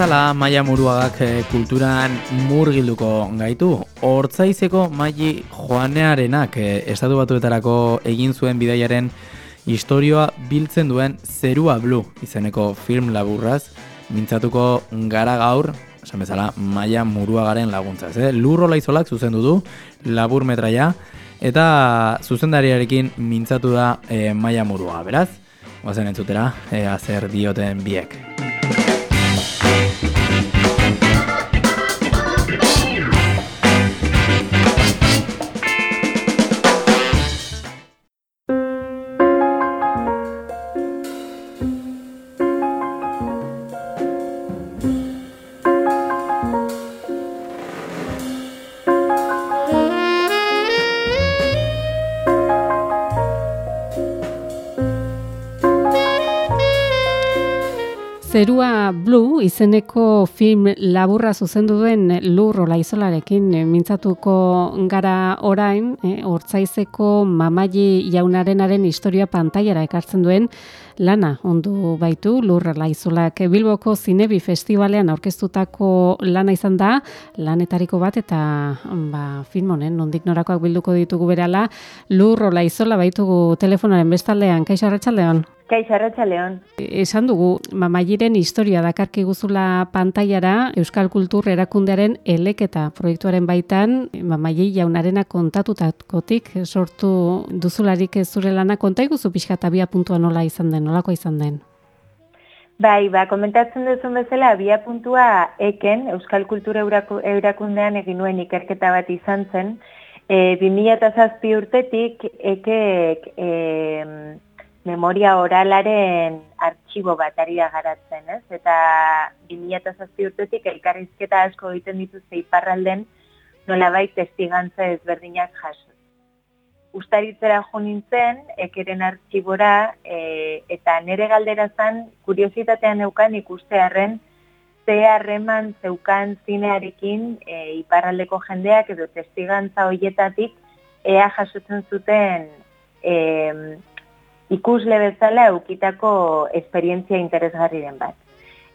bezala Maia Muruagak eh, kulturan murgilduko gaitu. Hortzaizeko Maili Joanearenak eh, estatu batuetarako egin zuen bidaiaren historioa biltzen duen Zerua Blue izeneko film laburraz mintzatuko gara gaur, esan bezala Maia Muruagaren laguntzaz. Eh? Lurro laizolak zuzendu du labur metraia eta zuzendariarekin mintzatu da e, maia murua, beraz? Guazen entzutera, ea zer dioten biek. Zerua Blue izeneko film laburra zuzendu duen lur olaizolarekin eh, mintzatuko gara orain, eh, hortzaizeko mamaili jaunarenaren historia pantailara ekartzen duen lana ondu baitu lur olaizolak Bilboko Zinebi Festivalean aurkeztutako lana izan da, lanetariko bat eta ba, film honen nondik norakoak bilduko ditugu berala, lur olaizola baitugu telefonaren bestaldean, kaixo arratsaldean. Kaixo. Esan dugu, mamairen historia dakarki guzula pantailara Euskal Kultur Erakundearen eleketa proiektuaren baitan, mamaili jaunarena kontatutakotik sortu duzularik zure lana, konta iguzu pixka abia puntua nola izan den, nolako izan den? Bai, ba, komentatzen duzun bezala, abia puntua eken, Euskal Kultur Erakundean egin nuen ikerketa bat izan zen, e, 2007 urtetik ekek e, memoria oralaren artxibo bat ari da garatzen, ez? Eta 2007 urtetik elkarrizketa asko egiten dituzte iparralden nolabait testigantza ezberdinak jaso. Ustaritzera jo nintzen, ekeren artxibora, e, eta nere galdera zan, kuriositatean neukan ikustearen, ze harreman zeukan zinearekin e, iparraldeko jendeak edo testigantza hoietatik ea jasotzen zuten e, ikusle bezala eukitako esperientzia interesgarri den bat.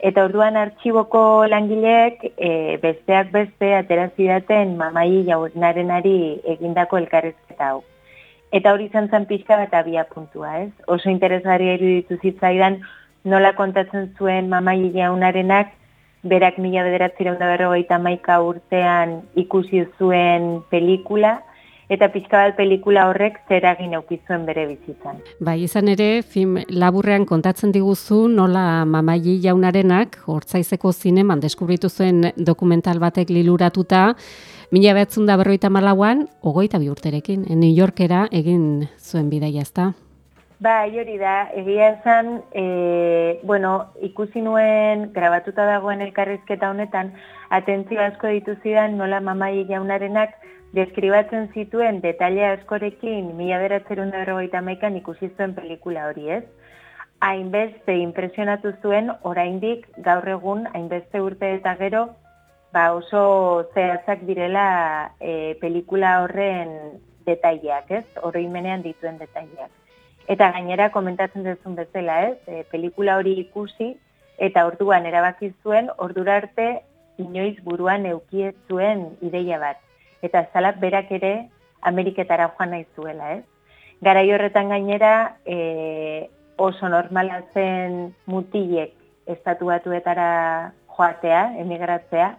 Eta orduan artxiboko langileek e, besteak beste aterazidaten mamai jaunarenari egindako elkarrezketa hau. Eta hori izan zen pixka bat abia puntua, ez? Oso interesgarri eruditu zitzaidan nola kontatzen zuen mamai jaunarenak berak mila bederatzera berrogeita maika urtean ikusi zuen pelikula, eta pixka bat pelikula horrek zeragin aukizuen bere bizitzan. Bai, izan ere, film laburrean kontatzen diguzu nola mamaili jaunarenak, hortzaizeko zineman deskubritu zuen dokumental batek liluratuta, mila behatzen da berroita malauan, ogoita bi urterekin, New Yorkera egin zuen bidaia ezta? Ba, hori da, egia esan, e, bueno, ikusi nuen grabatuta dagoen elkarrizketa honetan, atentzio asko dituzidan nola mamai jaunarenak deskribatzen zituen detaile askorekin mila beratzerun da maikan ikusi zuen pelikula hori ez. Hainbeste impresionatu zuen oraindik gaur egun hainbeste urte eta gero ba oso zehatzak direla e, pelikula horren detaileak ez, oroimenean dituen detaileak. Eta gainera komentatzen duzun bezala ez, e, pelikula hori ikusi eta orduan erabaki zuen ordura arte inoiz buruan eukiet zuen ideia bat eta zalak berak ere Ameriketara joan nahi zuela, ez? Garai horretan gainera e, oso normala zen mutilek estatu batuetara joatea, emigratzea,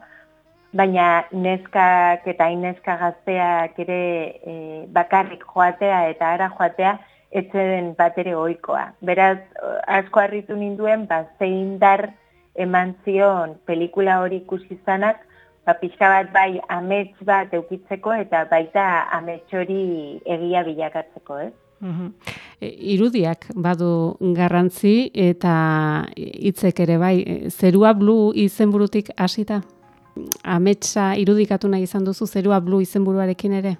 baina neskak eta ineska gazteak ere e, bakarrik joatea eta ara joatea etzeden bat ere oikoa. Beraz, asko harritu ninduen, ba, zein dar eman zion pelikula hori ikusi zanak, ba, pixka bat bai amets bat eukitzeko eta baita amets hori egia bilakatzeko, ez? Mhm. E, irudiak badu garrantzi eta hitzek ere bai, e, zerua blu izenburutik hasita? Ametsa irudikatu nahi izan duzu zerua blu izenburuarekin ere?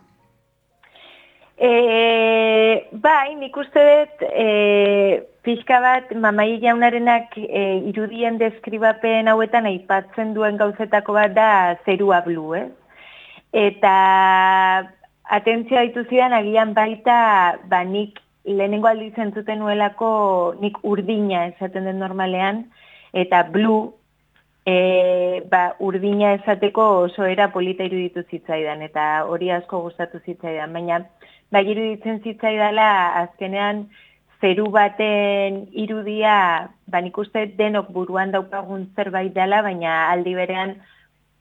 E, bai, nik uste dut e, pixka bat mamai jaunarenak e, irudien deskribapen hauetan aipatzen duen gauzetako bat da zerua blu, ez? Eta atentzioa ditu zidan agian baita ba, nik lehenengo aldi zentzuten nuelako nik urdina esaten den normalean, eta blu e, ba, urdina esateko oso era polita iruditu zitzaidan, eta hori asko gustatu zitzaidan, baina bai iruditzen zitzaidala azkenean zeru baten irudia ba uste denok buruan daukagun zerbait dela baina aldi berean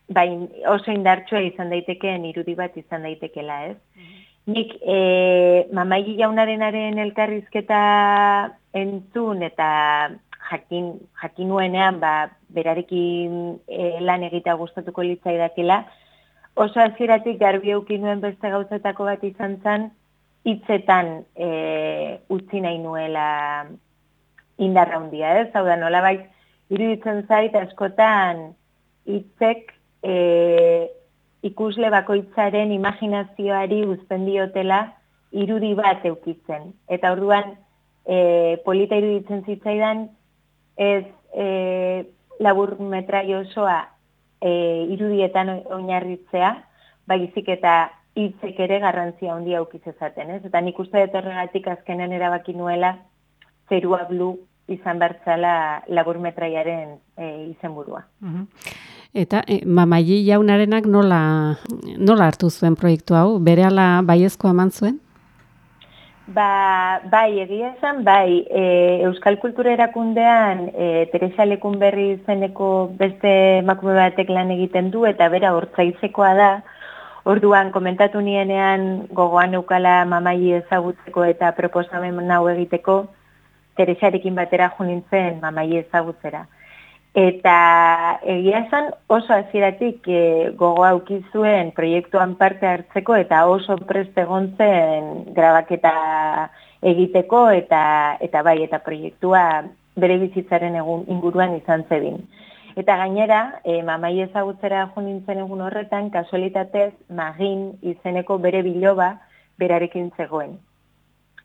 bai oso indartsua izan daitekeen irudi bat izan daitekela, ez? Nik e, mamaili jaunarenaren elkarrizketa entzun eta jakin, jakin nuenean, ba, berarekin e, lan egita gustatuko litzaidakela, oso hasieratik garbi eukin nuen beste gauzatako bat izan zen, hitzetan e, utzi nahi nuela indarra hundia, ez? Hau da, nola bai, iruditzen zait askotan hitzek e, ikusle bakoitzaren imaginazioari uzten diotela irudi bat eukitzen. Eta orduan, e, polita iruditzen zitzaidan, ez e, labur metrai osoa e, irudietan oinarritzea, baizik eta hitzek ere garrantzia handia aukizezaten, ez? Eta nik uste dut horregatik azkenen erabaki nuela zerua blu izan bertzala labur metraiaren e, izenburua. Eta e, mamaili jaunarenak nola, nola hartu zuen proiektu hau? Berehala baiezko eman zuen? Ba, bai, egia esan, bai, e, Euskal Kultura erakundean e, Teresa Lekunberri izeneko beste emakume batek lan egiten du eta bera hortzaizekoa da. Orduan komentatu nienean gogoan eukala mamai ezagutzeko eta proposamen hau egiteko Teresarekin batera junintzen mamai ezagutzera. Eta egia esan oso hasieratik e, gogo auki zuen proiektuan parte hartzeko eta oso preste egontzen grabaketa egiteko eta eta bai eta proiektua bere bizitzaren egun inguruan izan zedin. Eta gainera, e, mamai ezagutzera jo nintzen egun horretan, kasualitatez magin izeneko bere biloba berarekin zegoen.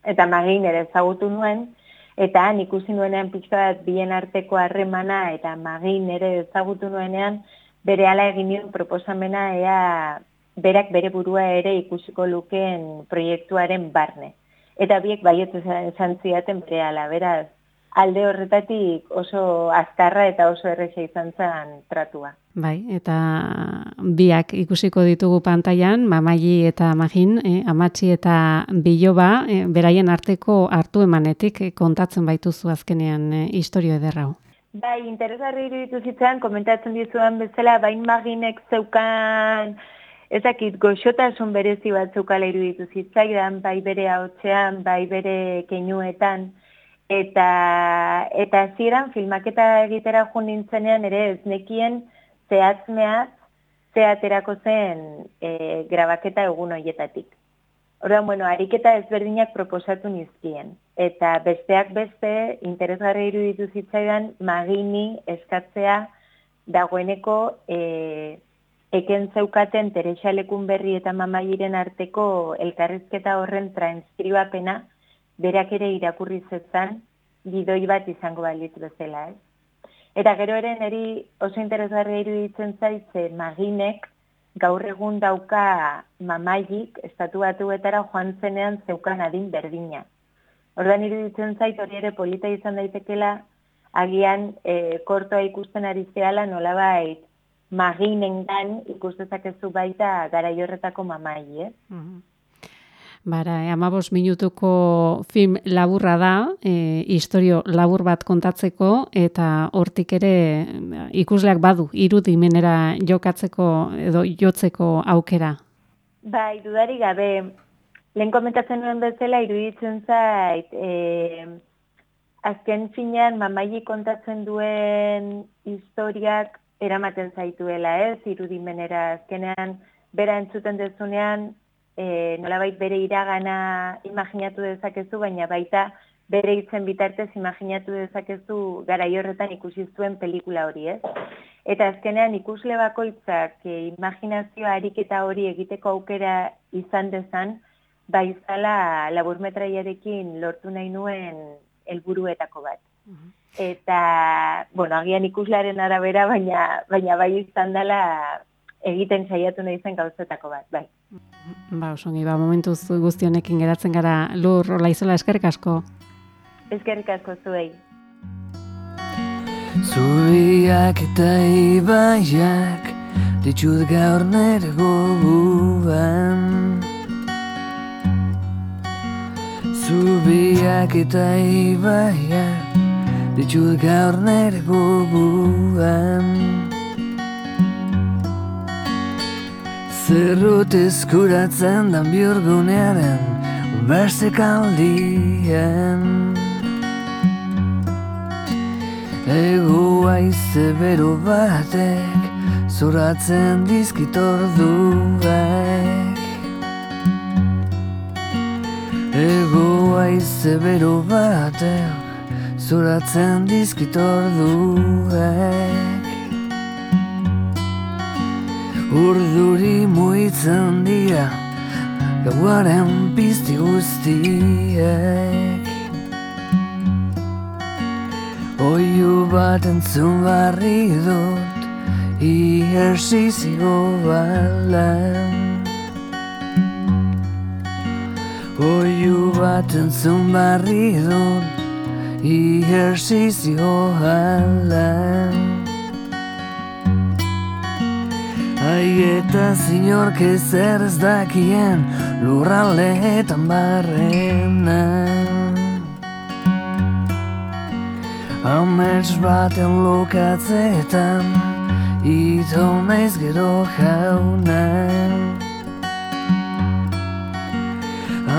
Eta magin ere ezagutu nuen, eta han ikusi nuenean pixka bat bien arteko harremana eta magin ere ezagutu nuenean bere ala egin nion proposamena ea berak bere burua ere ikusiko lukeen proiektuaren barne. Eta biek baiet esan ziaten bere ala, beraz, alde horretatik oso azkarra eta oso erresa izan zen tratua. Bai, eta biak ikusiko ditugu pantailan, mamaili eta magin, eh, amatxi eta biloba, eh, beraien arteko hartu emanetik eh, kontatzen baituzu azkenean eh, historio ederrau. Bai, interesgarri iruditu zitzen, komentatzen dizuan bezala, bain maginek zeukan, ezakit, goxotasun berezi bat zeukala iruditu zitzaidan, bai bere haotzean, bai bere keinuetan, eta eta ziren filmaketa egitera jo nintzenean ere ez nekien zehatzmea zeaterako zen e, grabaketa egun hoietatik. Orduan, bueno, ariketa ezberdinak proposatu nizkien. Eta besteak beste, interesgarri iruditu zitzaidan, magini eskatzea dagoeneko e, eken zeukaten Teresa berri eta mamairen arteko elkarrizketa horren transkribapena berak ere irakurri zetzan, gidoi bat izango balitz bezala, ez? Eta gero ere neri oso interesgarria iruditzen zaitze maginek gaur egun dauka mamailik estatu batuetara joan zenean zeukan adin berdina. Ordan iruditzen zait hori ere polita izan daitekela agian e, kortoa ikusten ari zehala nolabait maginengan ikustezakezu baita gara jorretako mamai, eh? Mm Bara, amabos minutuko film laburra da, e, historio labur bat kontatzeko, eta hortik ere ikusleak badu, irudimenera jokatzeko edo jotzeko aukera. Bai, dudari gabe, lehen komentatzen nuen bezala, iruditzen zait, e, azken finean, mamai kontatzen duen historiak eramaten zaituela, ez, irudimenera, azkenean, bera entzuten dezunean, e, nolabait bere iragana imaginatu dezakezu, baina baita bere hitzen bitartez imaginatu dezakezu gara horretan ikusi zuen pelikula hori, ez? Eta azkenean ikusle bakoitzak e, imaginazioa ariketa hori egiteko aukera izan dezan, baizala laburmetraiarekin lortu nahi nuen helburuetako bat. Mhm. Eta, bueno, agian ikuslaren arabera, baina, baina bai izan dela egiten saiatu nahi zen gauzetako bat, bai. Ba, osongi, ba, momentuz guztionekin geratzen gara lur rola izola eskerrik asko. Eskerrik asko zuei. Zubiak eta ibaiak ditut gaur nere goguan Zubiak eta ibaiak ditut gaur nere goguan Zerrut eskuratzen dan biurgunearen beste kaldien Ego aize bero batek zoratzen dizkit orduek. Ego aize bero batek zoratzen dizkit orduek Urduri muitzen dira Gauaren pizti guztiek. Oiu bat entzun barri dut Iersi zigo balen Oiu bat entzun barri dut Iersi zigo Ai eta zinork ezer ez dakien lurraldeetan barrena. Amets baten lokatzetan ito naiz gero jauna.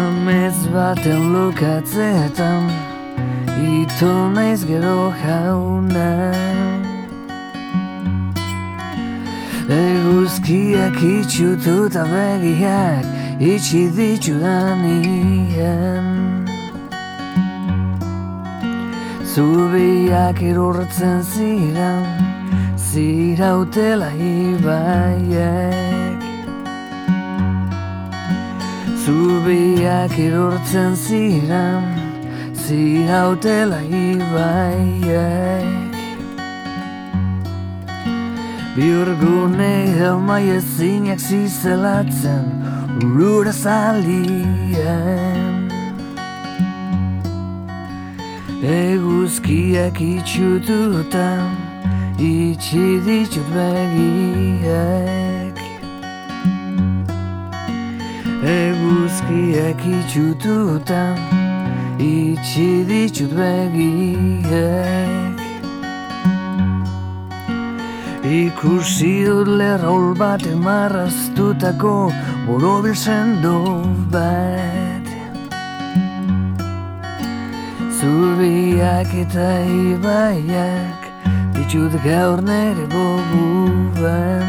Amets baten lokatzetan ito naiz gero jauna Eguzkiak itxututa begiak itxi ditudanien Zubiak irurtzen ziren, zirautela ibaiek. Zubiak irurtzen ziren, zirautela ibaiek Biurgune helmai ezinak zizelatzen Urura zalien. Eguzkiak itxututan Itxi ditut begiek. Eguzkiak itxututan Itxi ditut begiek Ikusi dut lerrol bat emarraztutako borobil sendo bat Zubiak eta ibaiak ditut gaur nere goguan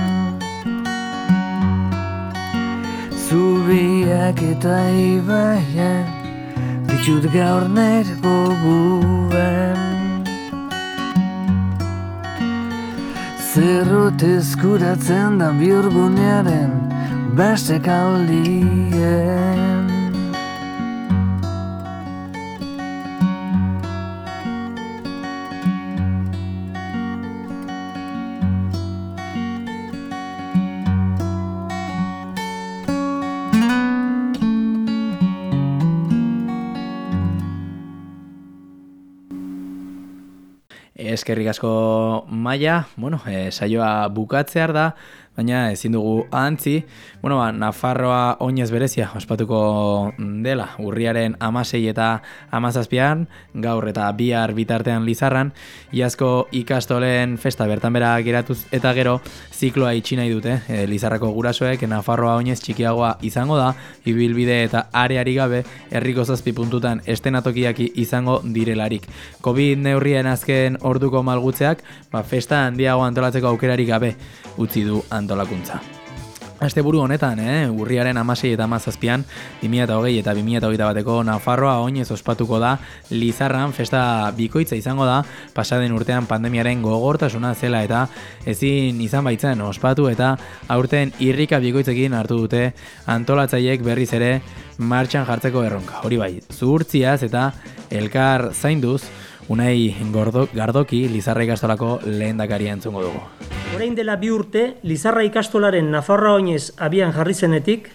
Zubiak eta ibaiak ditut gaur nere goguan Zerrot eskuratzen da biurgunearen beste kaldien Eskerrik asko maia, bueno, e, saioa bukatzear da, baina ezin dugu antzi, bueno, ba, Nafarroa oinez berezia ospatuko dela, urriaren amasei eta amazazpian, gaur eta bihar bitartean lizarran, iazko ikastolen festa bertan bera geratuz eta gero zikloa itxi nahi dute, e, lizarrako gurasoek Nafarroa oinez txikiagoa izango da, ibilbide eta areari gabe, herriko zazpi puntutan estenatokiak izango direlarik. COVID neurrien azken orduko malgutzeak, ba, festa handiago antolatzeko aukerarik gabe utzi du antolakuntza. Aste buru honetan, eh, urriaren amasei eta amazazpian, 2008 eta 2008 bateko Nafarroa oinez ospatuko da, Lizarran festa bikoitza izango da, pasaden urtean pandemiaren gogortasuna zela eta ezin izan baitzen ospatu eta aurten irrika bikoitzekin hartu dute antolatzaiek berriz ere martxan jartzeko erronka. Hori bai, zuhurtziaz eta elkar zainduz, Unai Gardoki Lizarra ikastolako lehen dakaria entzungo dugu. Orain dela bi urte, Lizarra ikastolaren Nafarroa oinez abian jarri zenetik,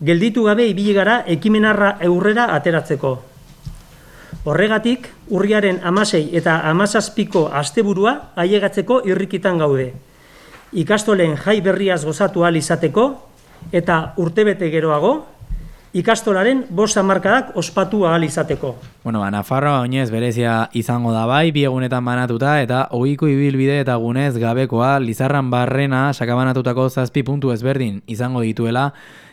gelditu gabe ibili gara ekimenarra eurrera ateratzeko. Horregatik, urriaren amasei eta amazazpiko asteburua ailegatzeko irrikitan gaude. Ikastolen jai berriaz gozatu ahal izateko eta urtebete geroago, ikastolaren bost hamarkadak ospatu ahal izateko. Bueno, ba, Nafarroa oinez berezia izango da bai, bi egunetan banatuta eta ohiko ibilbide eta gunez gabekoa Lizarran barrena sakabanatutako zazpi puntu ezberdin izango dituela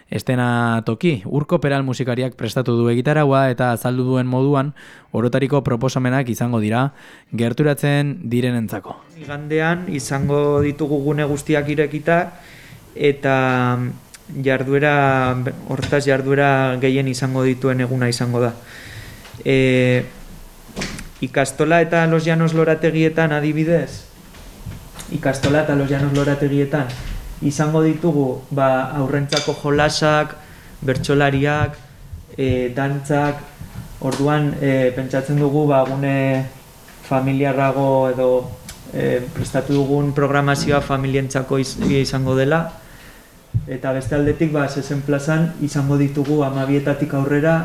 estena toki. Urko peral musikariak prestatu du egitaraua eta azaldu duen moduan orotariko proposamenak izango dira gerturatzen direnentzako. Igandean izango ditugu gune guztiak irekita eta jarduera, hortaz jarduera gehien izango dituen eguna izango da. E, ikastola eta Los Llanos lorategietan adibidez, ikastola eta Los Llanos lorategietan izango ditugu ba, aurrentzako jolasak, bertsolariak, e, dantzak, orduan e, pentsatzen dugu ba, gune familiarrago edo e, prestatu dugun programazioa familientzako iz, izango dela, eta beste aldetik ba, zezen plazan izango ditugu amabietatik aurrera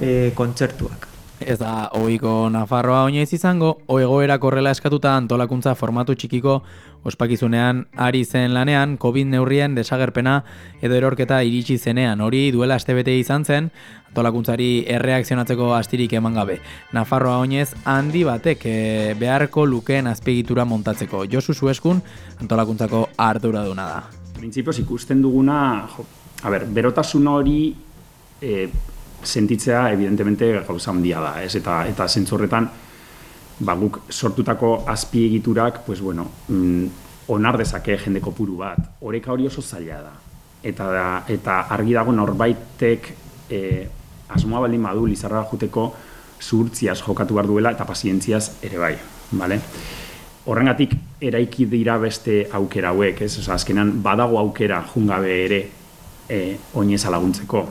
e, kontzertuak. Ez da, ohiko Nafarroa oinez izango, oegoera korrela eskatuta antolakuntza formatu txikiko ospakizunean ari zen lanean, COVID neurrien desagerpena edo erorketa iritsi zenean, hori duela astebete izan zen, antolakuntzari erreakzionatzeko astirik eman gabe. Nafarroa oinez handi batek e, beharko lukeen azpiegitura montatzeko. Josu Zueskun antolakuntzako ardura duna da. Printzipioz ikusten duguna, jo, a ber, berotasun hori e, sentitzea evidentemente gauza handia da, ez? Eta eta zentzorretan ba guk sortutako azpiegiturak, pues bueno, mm, onar dezake jende kopuru bat. Oreka hori oso zaila da. Eta da, eta argi dago norbaitek eh asmoa baldin badu lizarra juteko zuhurtziaz jokatu behar duela eta pazientziaz ere bai, vale? Horrengatik eraiki dira beste aukera hauek, ez? Osea, azkenan badago aukera jungabe ere eh oineza laguntzeko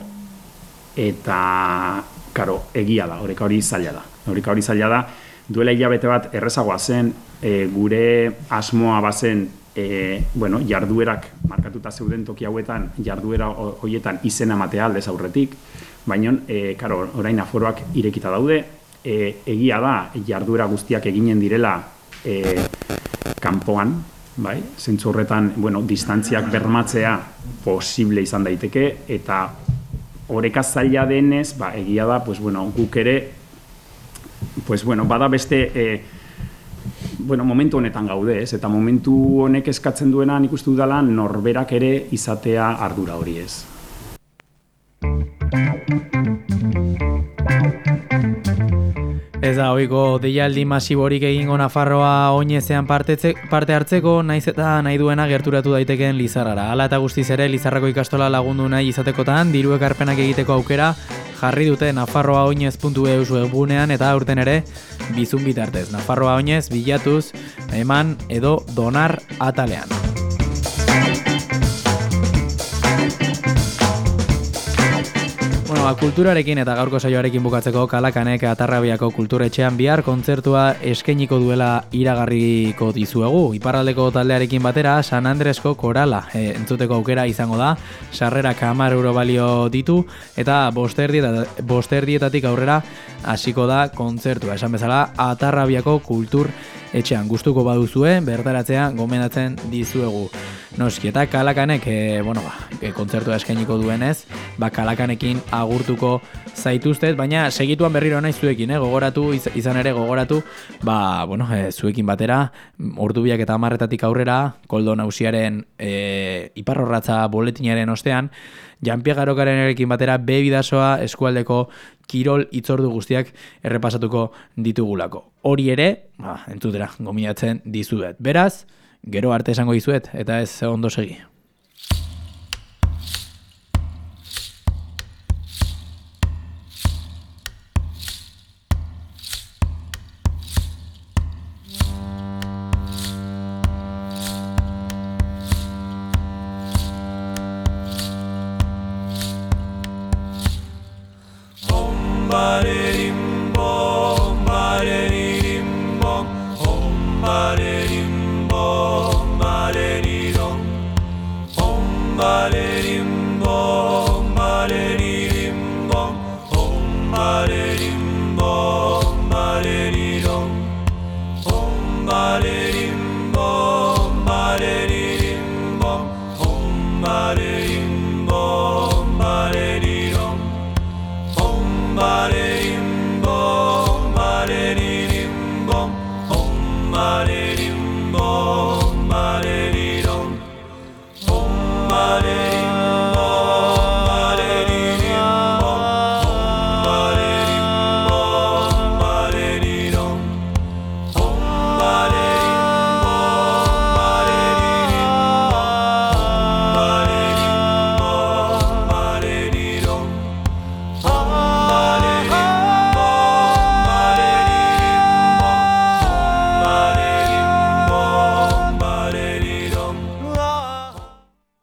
eta karo, egia da, horreka hori zaila da. Horreka hori zaila da, duela hilabete bat errezagoa zen, e, gure asmoa bazen, e, bueno, jarduerak markatuta zeuden toki hauetan, jarduera horietan izena matea aldez aurretik, baina, e, karo, orain aforoak irekita daude, e, egia da, jarduera guztiak eginen direla e, kanpoan, bai, zentzu horretan, bueno, distantziak bermatzea posible izan daiteke, eta oreka zaila denez, ba, egia da, pues, bueno, guk ere, pues, bueno, bada beste, e, bueno, momentu honetan gaude, ez? Eta momentu honek eskatzen duena nik uste dudala norberak ere izatea ardura hori ez. Ez da, oiko, deialdi masiborik egingo Nafarroa oinezean parte, hartzeko, naiz eta nahi duena gerturatu daitekeen Lizarrara. Hala eta guztiz ere, Lizarrako ikastola lagundu nahi izatekotan, diru ekarpenak egiteko aukera, jarri dute Nafarroa oinez.eu webunean eta aurten ere, bizun bitartez. Nafarroa oinez, bilatuz, eman edo donar atalean. Bueno, ba, kulturarekin eta gaurko saioarekin bukatzeko kalakanek atarrabiako kulturetxean bihar kontzertua eskainiko duela iragarriko dizuegu. Iparraldeko taldearekin batera San Andresko korala e, entzuteko aukera izango da. Sarrera kamar euro balio ditu eta bosterdietatik aurrera hasiko da kontzertua. Esan bezala atarrabiako kultur etxean gustuko baduzue, bertaratzea gomendatzen dizuegu. Noski, eta kalakanek, e, bueno, ba, e, kontzertua eskainiko duenez, ba, kalakanekin agurtuko zaituztet, baina segituan berriro nahi zuekin, eh, gogoratu, izan ere gogoratu, ba, bueno, e, zuekin batera, ordubiak eta amarretatik aurrera, koldo nausiaren e, iparrorratza boletinaren ostean, Janpia Garokaren erekin batera bebidasoa eskualdeko kirol itzordu guztiak errepasatuko ditugulako. Hori ere, ba, entzutera, gomiatzen dizuet. Beraz, gero arte esango dizuet, eta ez ondo segi.